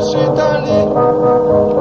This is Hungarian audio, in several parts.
Voltam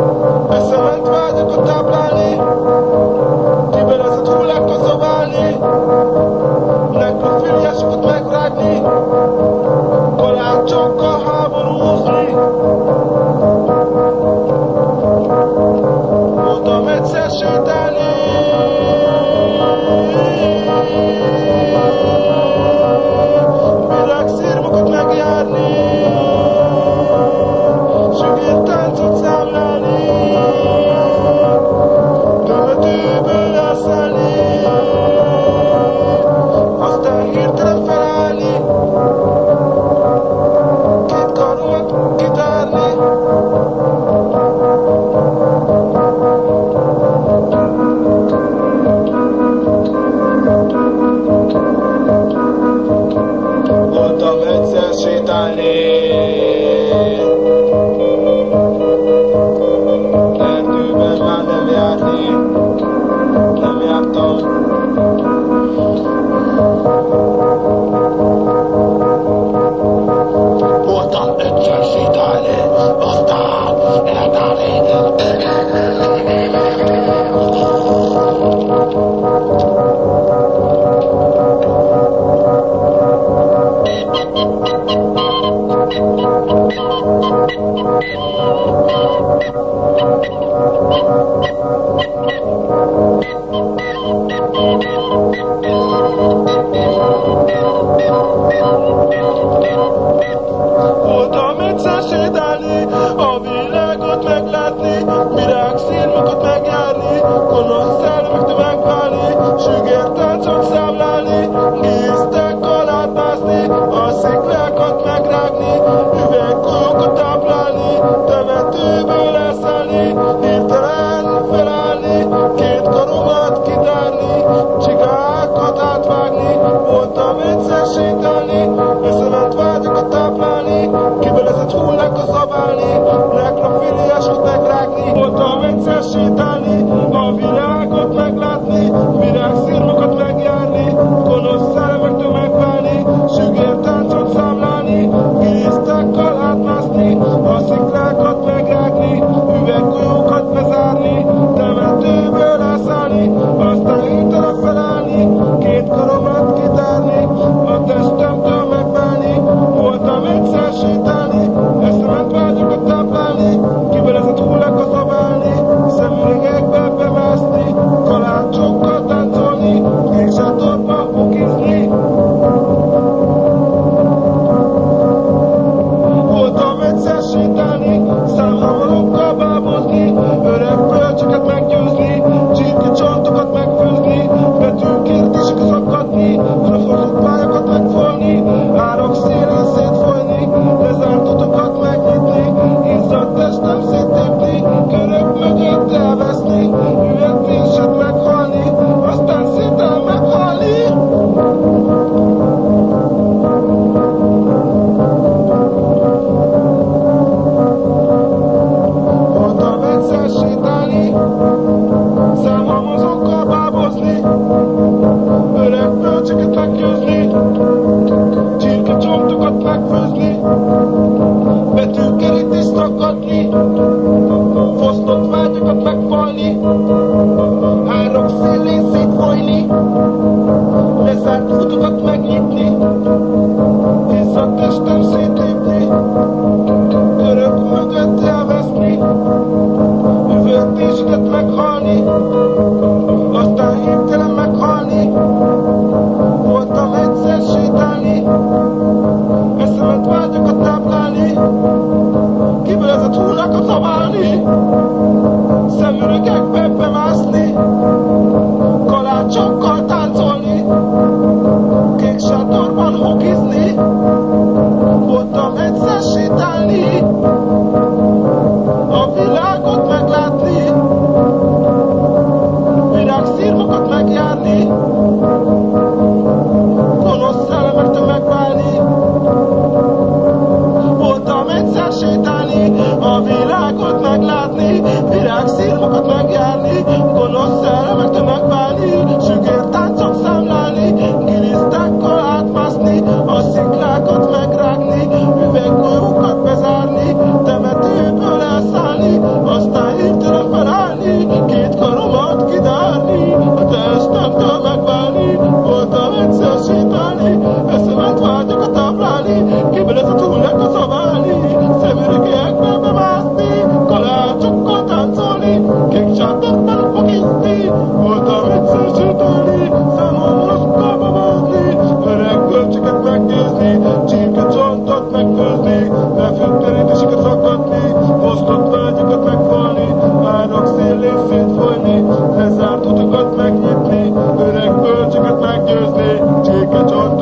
világ szél mutat megjárni, gonosz szellemektől megválni, sügért necesita. Istenet meghalni, aztán hirtelen meghalni, voltam egyszer sétálni, eszemet vágyakat táplálni, kiből ez a túlnak a zaválni, szemürögekbe bemálni. a világot meglátni, virágszirmokat megjárni, gonosz szellemektől megválni, sügértáncot számlálni, gilisztákkal átmászni, a sziklákat megrágni, üveggolyókat bezárni, temetőből elszállni, aztán hirtelen felállni, két karomat kidárni, a testemtől megválni, voltam egyszer sétálni, eszemet vágyak a táblát, Black Tuesday, take a job.